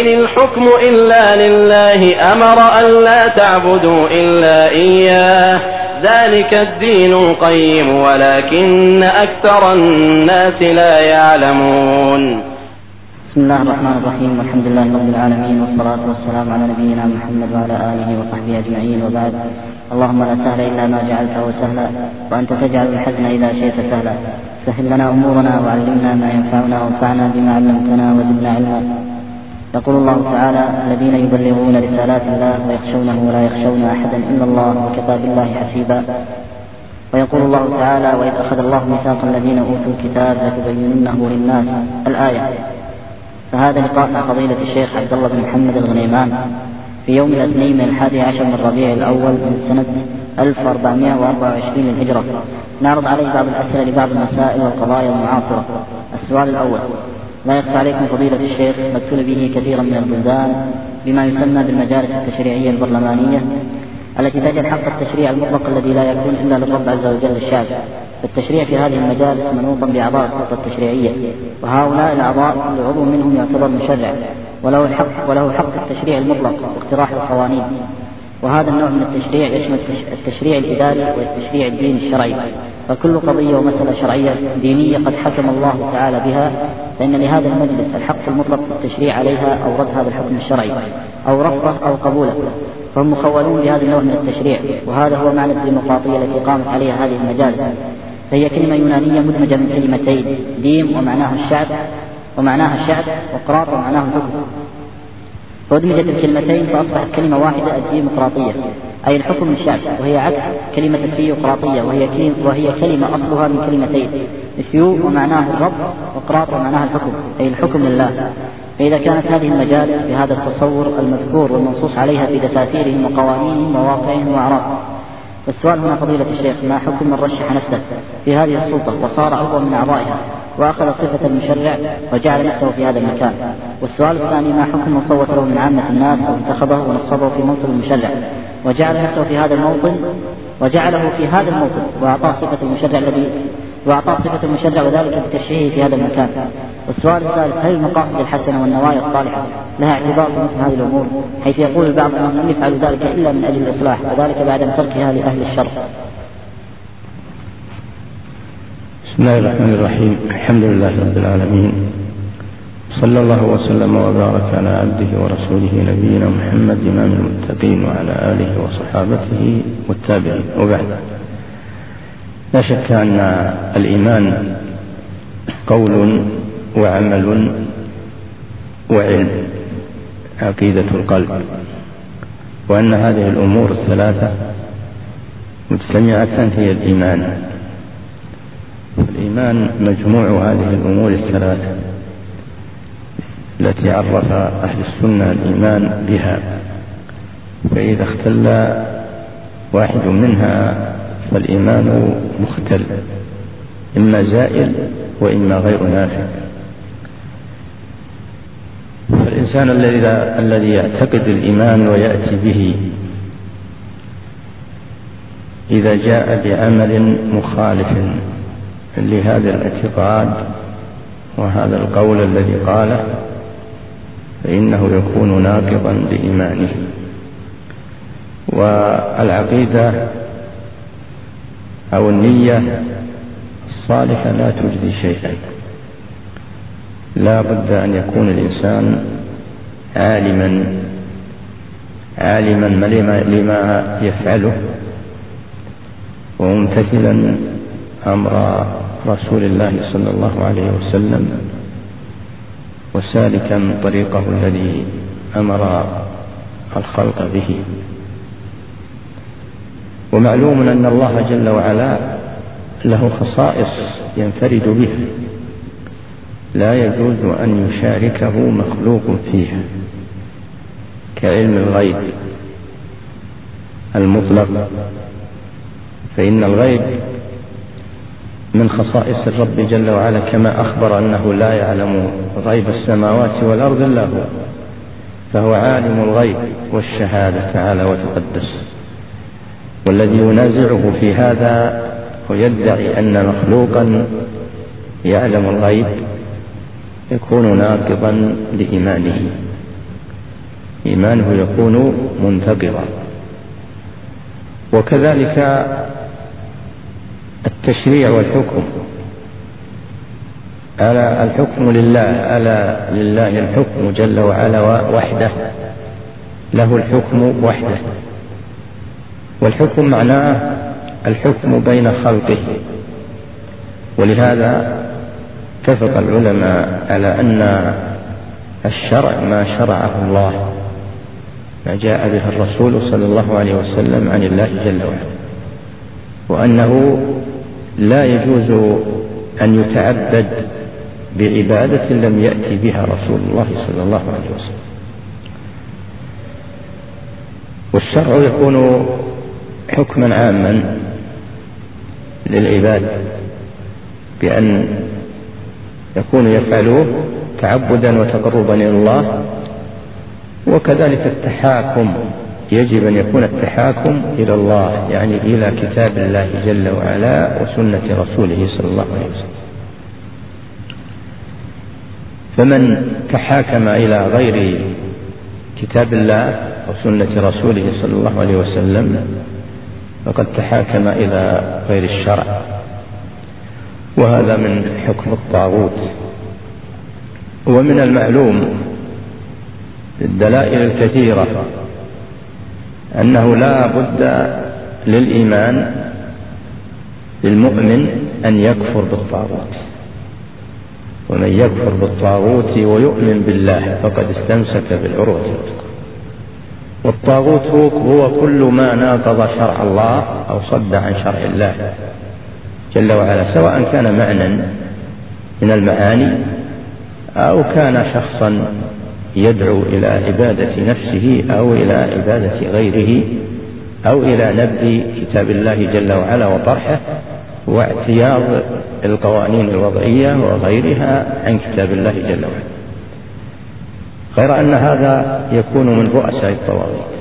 إن الحكم إلا لله أمر أن لا تعبدوا إلا إياه. ذلك الدين القيم ولكن أكثر الناس لا يعلمون. بسم الله الرحمن الرحيم والحمد لله رب العالمين والصلاة والسلام على نبينا محمد وعلى آله وصحبه أجمعين وبعد. اللهم لا سهل إلا ما جعلته سهلا وأنت تجعل الحزن إذا شئت سهلا. سهل لنا أمورنا وعلمنا ما ينفعنا وانفعنا بما علمتنا وزدنا علما. يقول الله تعالى الذين يبلغون رسالات الله ويخشونه ولا يخشون أحدا إلا الله وكفى بالله حسيبا. ويقول الله تعالى وإذ أخذ الله ميثاق الذين أوتوا الكتاب لتبيننه للناس الآية. فهذا لقاء مع فضيلة الشيخ عبد الله بن محمد الغنيمان في يوم الاثنين من الحادي عشر من ربيع الأول من سنة 1424 للهجرة. نعرض عليه بعض الأسئلة لبعض المسائل والقضايا المعاصرة السؤال الأول. لا يخفى عليكم فضيلة الشيخ مدخول به كثيرا من البلدان بما يسمى بالمجالس التشريعية البرلمانية التي تجعل حق التشريع المطلق الذي لا يكون إلا للرب عز وجل الشعب فالتشريع في هذه المجالس منوطا بأعضاء السلطة التشريعية وهؤلاء الأعضاء كل عضو منهم يعتبر مشرع وله الحق وله حق التشريع المطلق واقتراح القوانين. وهذا النوع من التشريع يشمل التشريع الإداري والتشريع الديني الشرعي. فكل قضية ومسألة شرعية دينية قد حكم الله تعالى بها فإن لهذا المجلس الحق المطلق في التشريع عليها أو رد هذا الحكم الشرعي أو رفضه أو قبوله. فهم مخولون بهذا النوع من التشريع وهذا هو معنى الديمقراطية التي قامت عليها هذه المجالس. فهي كلمة يونانية مدمجة من كلمتين ديم ومعناها الشعب ومعناها الشعب وقراط ومعناه الحكم فأدمجت الكلمتين فأصبحت كلمة واحدة الديمقراطية. أي الحكم الشعب وهي عكس كلمة الثيوقراطية وهي كلمة وهي كلمة أصلها من كلمتين الثيو ومعناه الرب وقراط ومعناها الحكم أي الحكم لله. فإذا كانت هذه المجالس بهذا التصور المذكور والمنصوص عليها في دساتيرهم وقوانينهم وواقعهم وأعراضهم. والسؤال هنا فضيلة الشيخ ما حكم من رشح نفسه في هذه السلطة وصار عضوا من أعضائها؟ وأخذ صفة المشرع وجعل نفسه في هذا المكان. والسؤال الثاني ما حكم من صوت له من عامة الناس أو انتخبه ونصبه في منصب المشرع؟ وجعل نفسه في هذا الموطن وجعله في هذا الموطن وأعطاه صفة المشرع الذي وأعطاه صفة المشرع وذلك بترشيحه في هذا المكان. والسؤال الثالث هل المقاصد الحسنة والنوايا الصالحة لها اعتبار في مثل هذه الأمور؟ حيث يقول البعض أنهم لم يفعلوا ذلك إلا من أجل الإصلاح وذلك بعد تركها لأهل الشر بسم الله الرحمن الرحيم الحمد لله رب العالمين صلى الله وسلم وبارك على عبده ورسوله نبينا محمد إمام المتقين وعلى آله وصحابته والتابعين وبعد لا شك أن الإيمان قول وعمل وعلم عقيدة القلب وأن هذه الأمور الثلاثة مجتمعة هي الإيمان الإيمان مجموع هذه الأمور الثلاثة التي عرف أهل السنة الإيمان بها. فإذا اختل واحد منها فالإيمان مختل إما زائل وإما غير نافع. فالإنسان الذي الذي يعتقد الإيمان ويأتي به إذا جاء بعمل مخالف لهذا الاعتقاد وهذا القول الذي قاله فإنه يكون ناقضا لإيمانه. والعقيدة أو النية الصالحة لا تجدي شيئا. لا بد أن يكون الإنسان عالما عالما لما, يفعله وممتثلا أمر رسول الله صلى الله عليه وسلم وسالكا طريقه الذي أمر الخلق به. ومعلوم أن الله جل وعلا له خصائص ينفرد بها. لا يجوز أن يشاركه مخلوق فيها كعلم الغيب المطلق. فإن الغيب من خصائص الرب جل وعلا كما أخبر أنه لا يعلم غيب السماوات والأرض إلا هو فهو عالم الغيب والشهادة تعالى وتقدس. والذي ينازعه في هذا ويدعي أن مخلوقا يعلم الغيب يكون ناقضا لإيمانه. إيمانه يكون منتقضا. وكذلك التشريع والحكم. ألا الحكم لله ألا لله الحكم جل وعلا وحده. له الحكم وحده. والحكم معناه الحكم بين خلقه. ولهذا اتفق العلماء على أن الشرع ما شرعه الله. ما جاء به الرسول صلى الله عليه وسلم عن الله جل وعلا. وأنه لا يجوز أن يتعبد بعبادة لم يأتي بها رسول الله صلى الله عليه وسلم. والشرع يكون حكما عاما للعباد بأن يكون يفعلوه تعبدا وتقربا إلى الله وكذلك التحاكم يجب أن يكون التحاكم إلى الله يعني إلى كتاب الله جل وعلا وسنة رسوله صلى الله عليه وسلم. فمن تحاكم إلى غير كتاب الله وسنة رسوله صلى الله عليه وسلم فقد تحاكم إلى غير الشرع. وهذا من حكم الطاغوت. ومن المعلوم الدلائل الكثيرة أنه لا بد للإيمان للمؤمن أن يكفر بالطاغوت. ومن يكفر بالطاغوت ويؤمن بالله فقد استمسك بالعروة الوثقى. والطاغوت هو كل ما ناقض شرع الله أو صد عن شرع الله. جل وعلا سواء كان معنى من المعاني أو كان شخصا يدعو إلى عبادة نفسه أو إلى عبادة غيره أو إلى نبذ كتاب الله جل وعلا وطرحه واعتياض القوانين الوضعية وغيرها عن كتاب الله جل وعلا. غير أن هذا يكون من رؤساء الطواغيت.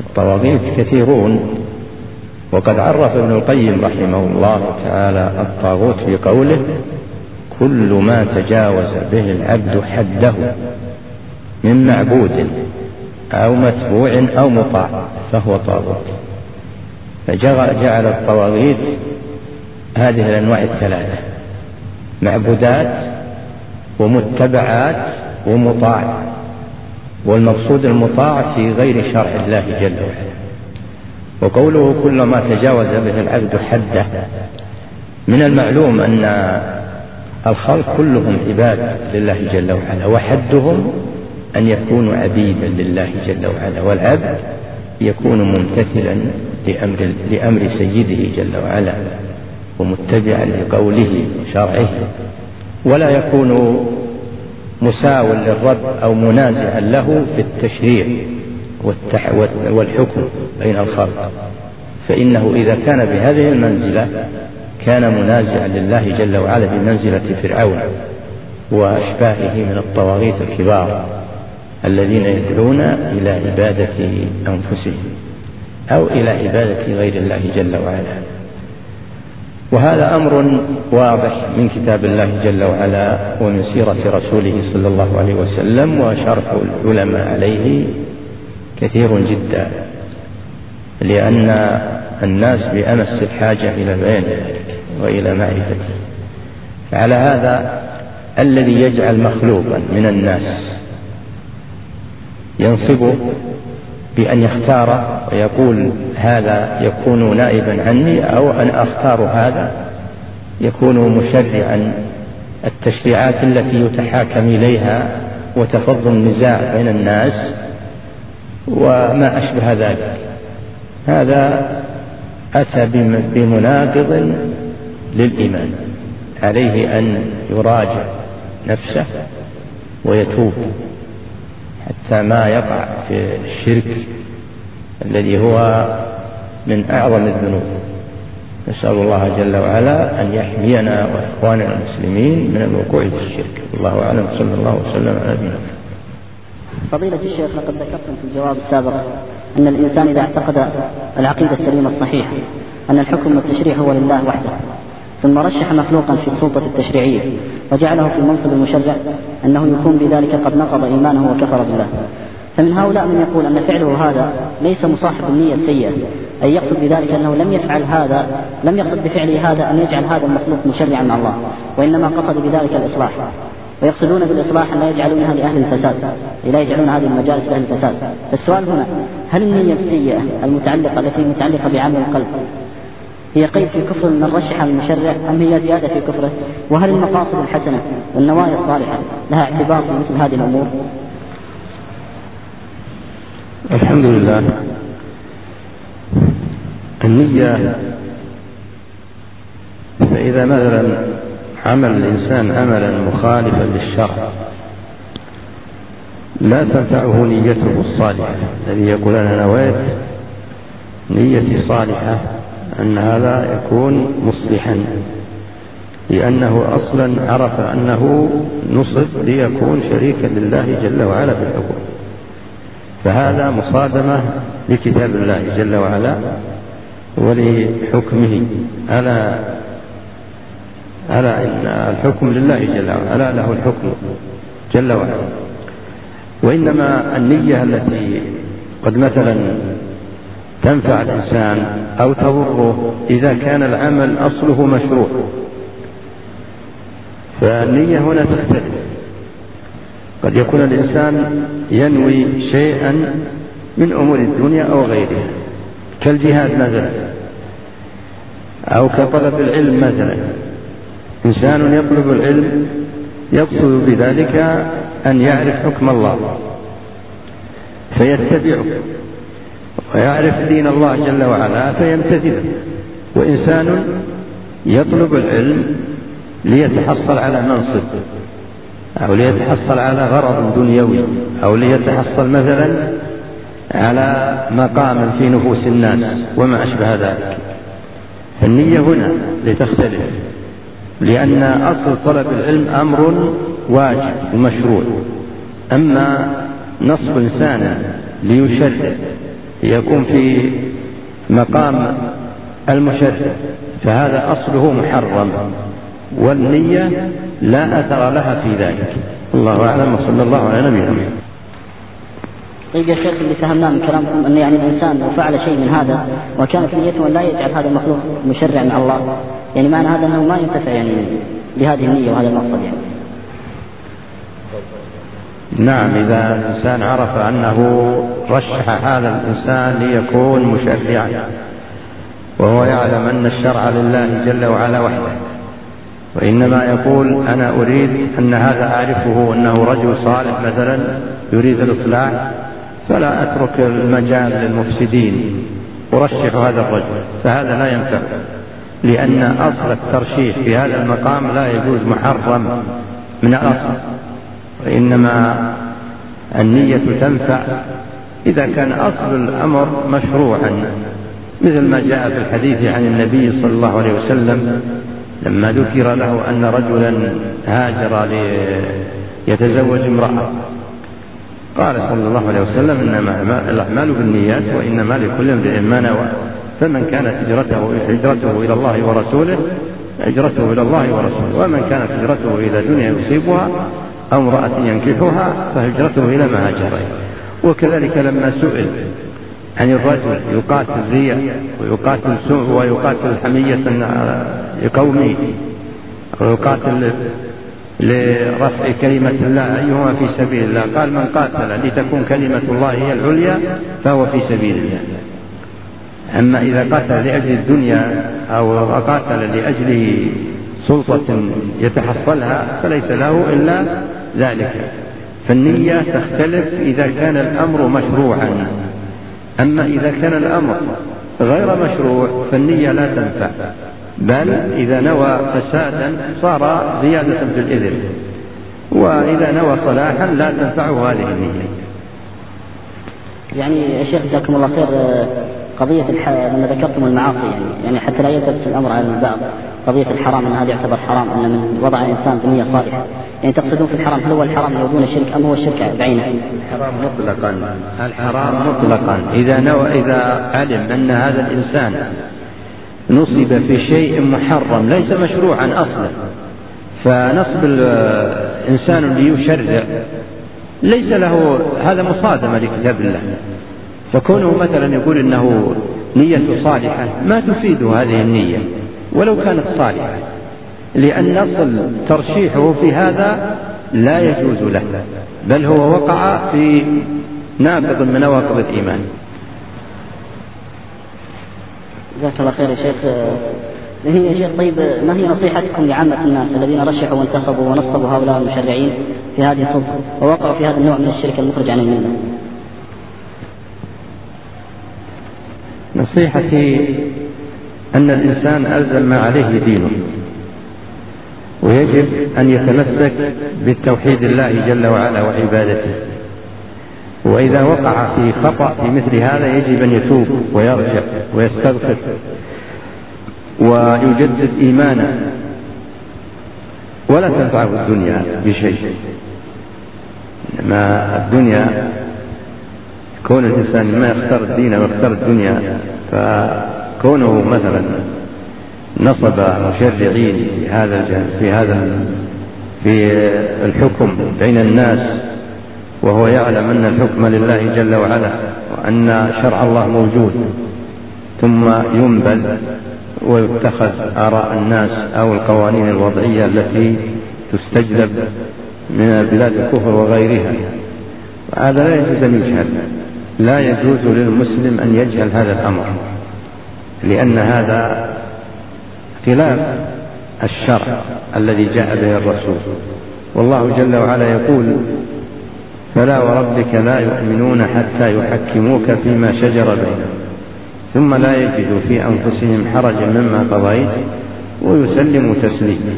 الطواغيت كثيرون. وقد عرف ابن القيم رحمه الله تعالى الطاغوت في قوله كل ما تجاوز به العبد حده من معبود أو متبوع أو مطاع فهو طاغوت. فجعل الطواغيت هذه الأنواع الثلاثة معبودات ومتبعات ومطاع. والمقصود المطاع في غير شرع الله جل وعلا. وقوله كل ما تجاوز به العبد حده من المعلوم أن الخلق كلهم عباد لله جل وعلا وحدهم أن يكونوا عبيدا لله جل وعلا والعبد يكون ممتثلا لأمر, لأمر سيده جل وعلا ومتبعا لقوله وشرعه ولا يكون مساو للرب أو منازعا له في التشريع والحكم بين الخلق. فإنه إذا كان بهذه المنزلة كان منازعا لله جل وعلا بمنزلة فرعون وأشباهه من الطواغيت الكبار الذين يدعون إلى عبادة أنفسهم أو إلى عبادة غير الله جل وعلا. وهذا أمر واضح من كتاب الله جل وعلا ومن سيرة رسوله صلى الله عليه وسلم وشرح العلماء عليه كثير جدا لأن الناس بأمس الحاجة إلى ذلك وإلى معرفته. فعلى هذا الذي يجعل مخلوقا من الناس ينصبه بأن يختار ويقول هذا يكون نائبا عني أو أن أختار هذا يكون مشرعا. التشريعات التي يتحاكم إليها وتفض النزاع بين الناس وما أشبه ذلك. هذا أتى بمناقض للإيمان عليه أن يراجع نفسه ويتوب ما يقع في الشرك الذي هو من أعظم الذنوب. نسأل الله جل وعلا أن يحمينا وإخواننا المسلمين من الوقوع في الشرك. الله أعلم. صلى الله وسلم على نبينا فضيلة الشيخ لقد ذكرتم في الجواب السابق أن الإنسان إذا اعتقد العقيدة السليمة الصحيحة أن الحكم والتشريع هو لله وحده ثم رشح مخلوقا في السلطة التشريعية وجعله في منصب المشرع أنه يكون بذلك قد نقض إيمانه وكفر بالله. فمن هؤلاء من يقول أن فعله هذا ليس مصاحب النية السيئة أي يقصد بذلك أنه لم يفعل هذا لم يقصد بفعله هذا أن يجعل هذا المخلوق مشرعا مع الله وإنما قصد بذلك الإصلاح. ويقصدون بالإصلاح أن لا يجعلونها لأهل الفساد لا يجعلون هذه المجالس لأهل الفساد. السؤال هنا هل النية السيئة المتعلقة التي متعلقة بعمل القلب هي قيد في كفر من رشح المشرع أم هي زيادة في كفره؟ وهل المقاصد الحسنة والنوايا الصالحة لها اعتبار في مثل هذه الأمور؟ الحمد لله. النية فإذا مثلا عمل الإنسان عملا مخالفا للشرع. لا تنفعه نيته الصالحة. الذي يقول أنا نويت نيتي صالحة أن هذا يكون مصلحا لأنه أصلا عرف أنه نصب ليكون شريكا لله جل وعلا في الحكم. فهذا مصادمة لكتاب الله جل وعلا ولحكمه. ألا ألا إن الحكم لله جل وعلا ألا له الحكم جل وعلا. وإنما النية التي قد مثلا تنفع الإنسان أو تضره إذا كان العمل أصله مشروع. فالنية هنا تختلف. قد يكون الإنسان ينوي شيئا من أمور الدنيا أو غيرها كالجهاد مثلا أو كطلب العلم مثلا. إنسان يطلب العلم يقصد بذلك أن يعرف حكم الله فيتبعه ويعرف دين الله جل وعلا فيمتثله. وإنسان يطلب العلم ليتحصل على منصب أو ليتحصل على غرض دنيوي أو ليتحصل مثلا على مقام في نفوس الناس وما أشبه ذلك. النية هنا لتختلف. لأن أصل طلب العلم أمر واجب ومشروع. أما نصب إنسان ليشرع يكون في مقام المشرع فهذا أصله محرم والنية لا أثر لها في ذلك. الله أعلم وصلى الله على نبينا محمد. طيب يا شيخ اللي فهمناه من كلامكم أن يعني الإنسان لو فعل شيء من هذا وكانت نيته لا يجعل هذا المخلوق مشرع مع الله. يعني معنى هذا أنه ما ينتفع يعني بهذه النية وهذا المقصد يعني. نعم إذا الإنسان عرف أنه رشح هذا الإنسان ليكون مشرعا وهو يعلم أن الشرع لله جل وعلا وحده. وإنما يقول أنا أريد أن هذا أعرفه أنه رجل صالح مثلا يريد الإصلاح فلا أترك المجال للمفسدين أرشح هذا الرجل فهذا لا ينفع. لأن أصل الترشيح في هذا المقام لا يجوز محرم من الأصل وإنما النية تنفع إذا كان أصل الأمر مشروعا مثل ما جاء في الحديث عن النبي صلى الله عليه وسلم لما ذكر له أن رجلا هاجر ليتزوج امرأة. قال صلى الله عليه وسلم إنما الأعمال بالنيات وإنما لكل امرئ ما نوى. فمن كانت هجرته هجرته إلى الله ورسوله هجرته إلى الله ورسوله. ومن كانت هجرته إلى دنيا يصيبها أو امرأة ينكحها فهجرته إلى ما هاجر وكذلك لما سئل عن الرجل يقاتل رياء ويقاتل سوء ويقاتل حمية لقومه ويقاتل لرفع كلمة الله أيهما في سبيل الله. قال من قاتل لتكون كلمة الله هي العليا فهو في سبيل الله. أما إذا قاتل لأجل الدنيا أو قاتل لأجل سلطة يتحصلها فليس له إلا ذلك. فالنية تختلف إذا كان الأمر مشروعا. أما إذا كان الأمر غير مشروع فالنية لا تنفع. بل إذا نوى فسادا صار زيادة في الإذن. وإذا نوى صلاحا لا تنفعه هذه النية. يعني يا شيخ جزاكم الله خير قضية الح... لما ذكرتم المعاصي يعني يعني حتى لا يلتبس الأمر على البعض. قضية الحرام أن هذا يعتبر حرام أن من وضع الإنسان بنية صالحة. يعني تقصدون في الحرام هل هو الحرام يودون الشرك أم هو الشرك بعينه؟ الحرام مطلقا. الحرام مطلقا. إذا نوى إذا علم أن هذا الإنسان نصب في شيء محرم ليس مشروعا أصلا. فنصب الإنسان ليشرع ليس له هذا مصادمة لكتاب الله. فكونه مثلا يقول إنه نية صالحة ما تفيد هذه النية ولو كانت صالحة لأن أصل ترشيحه في هذا لا يجوز له بل هو وقع في ناقض من نواقض الإيمان جزاك الله خير يا شيخ هي يا شيخ طيب ما هي نصيحتكم لعامة الناس الذين رشحوا وانتخبوا ونصبوا هؤلاء المشرعين في هذه السلطة ووقعوا في هذا النوع من الشرك المخرج عن المله؟ نصيحتي أن الإنسان ألزم ما عليه دينه ويجب أن يتمسك بالتوحيد الله جل وعلا وعبادته. وإذا وقع في خطأ في مثل هذا يجب أن يتوب ويرجع ويستغفر ويجدد إيمانه. ولا تنفعه الدنيا بشيء. ما الدنيا كون الإنسان ما يختار الدين ويختار الدنيا فكونه مثلا نصب مشرعين في هذا في هذا في الحكم بين الناس وهو يعلم أن الحكم لله جل وعلا وأن شرع الله موجود ثم ينبذ ويتخذ آراء الناس أو القوانين الوضعية التي تستجلب من بلاد الكفر وغيرها. هذا لا يجوز أن يجهل. لا يجوز للمسلم أن يجهل هذا الأمر لأن هذا خلاف الشرع الذي جاء به الرسول. والله جل وعلا يقول فلا وربك لا يؤمنون حتى يحكموك فيما شجر بينهم ثم لا يجدوا في أنفسهم حرجا مما قضيت ويسلموا تسليما.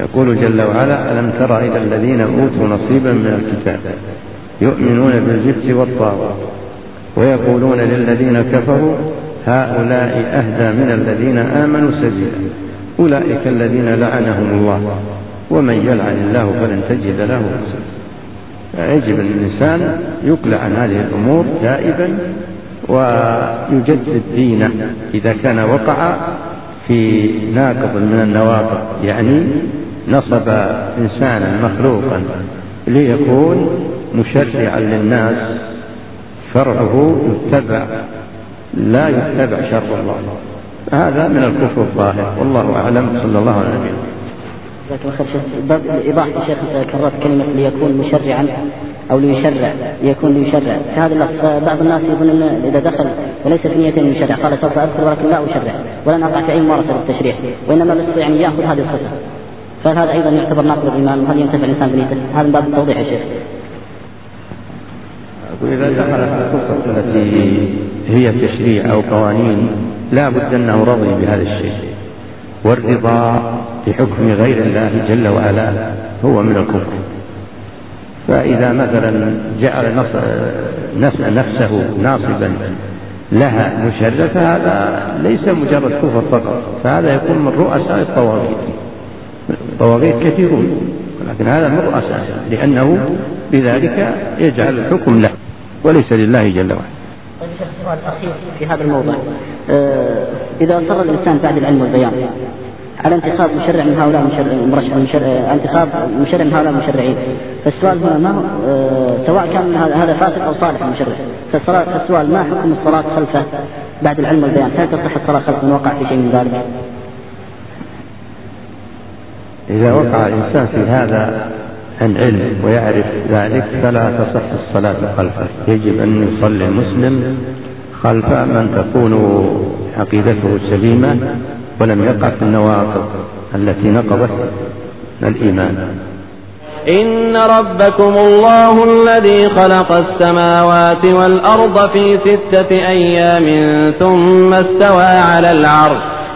يقول جل وعلا ألم تر إلى الذين أوتوا نصيبا من الكتاب يؤمنون بالجبت والطاغوت ويقولون للذين كفروا هؤلاء أهدى من الذين آمنوا سبيلا. أولئك الذين لعنهم الله ومن يلعن الله فلن تجد له يجب الإنسان يقلع عن هذه الأمور دائما ويجدد دينه. إذا كان وقع في ناقض من النواقض يعني نصب إنسانا مخلوقا ليكون مشرعا للناس شرعه يتبع. لا يتبع شرع الله. هذا من الكفر الظاهر. والله أعلم. صلى الله عليه وسلم باب الإيضاح شيخ كررت كلمة ليكون مشرعا أو ليشرع ليكون ليشرع. هذا اللفظ بعض الناس يظن أن إذا دخل وليس في نية أن يشرع قال سوف أذكر ولكن لا أشرع. ولن أقع في أي ممارسة للتشريع وإنما بس يعني يأخذ هذه الصفة فهل هذا أيضا يعتبر ناقض الإيمان؟ وهل ينتفع الإنسان بنيته؟ هذا من باب التوضيح يا شيخ. وإذا دخل في الخطة التي هي تشريع أو قوانين لا بد أنه رضي بهذا الشيء. والرضا بحكم غير الله جل وعلا هو من الكفر. فإذا مثلا جعل نفسه ناصبا لها مشرفة فهذا ليس مجرد كفر فقط فهذا يكون من رؤساء الطواغيت. الطواغيت كثيرون ولكن هذا من رؤساء لأنه بذلك يجعل الحكم له. وليس لله جل وعلا. السؤال الأخير في هذا الموضوع. آه إذا أصر الإنسان بعد العلم والبيان على انتخاب مشرع من هؤلاء المشرع مشرع انتخاب مشرع من هؤلاء المشرعين فالسؤال هنا ما هو؟ آه سواء كان هذا فاسد أو صالح المشرع فالسؤال ما حكم الصلاة خلفه بعد العلم والبيان؟ هل تصح الصلاة خلفه ان وقع في شيء من ذلك؟ إذا وقع الإنسان في هذا العلم ويعرف ذلك فلا تصح الصلاة خلفه. يجب أن يصلي المسلم خلف من تكون عقيدته سليمة ولم يقع في النواقض التي نقضت الإيمان. إن ربكم الله الذي خلق السماوات والأرض في ستة أيام ثم استوى على العرش.